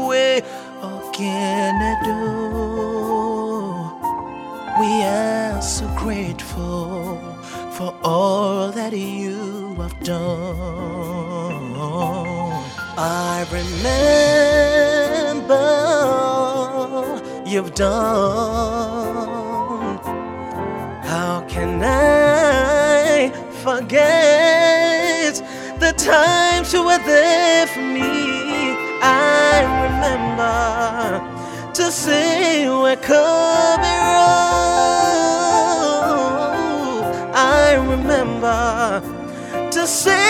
away oh Canada we are so grateful for all that you have done. I remember you've done. How can I forget? the times you were there for me, I remember to say where could be wrong. I remember to say.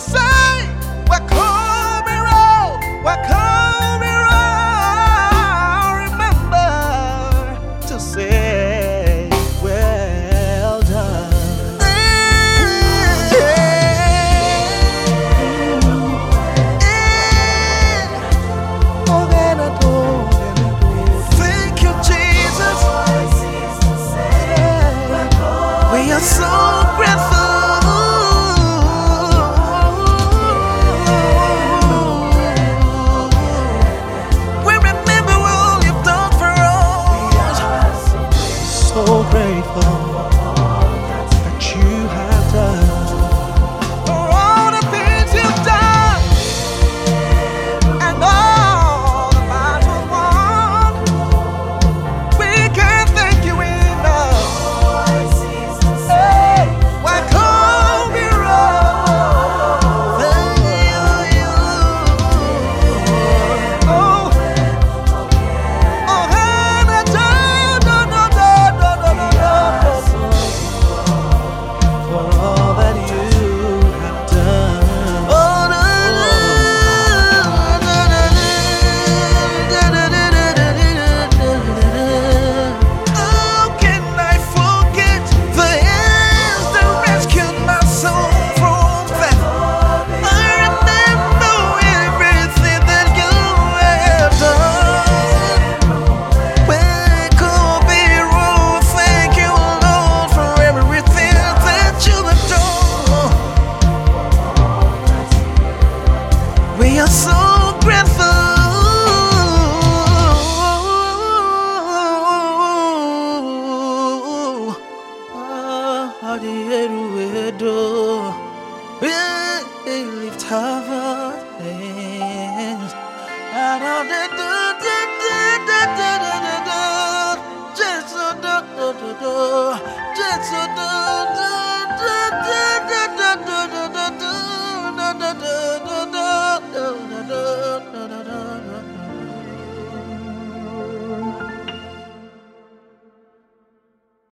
say, we're coming round, we're coming. We are so grateful. We lift our hands do do do do do do do do do do do do do do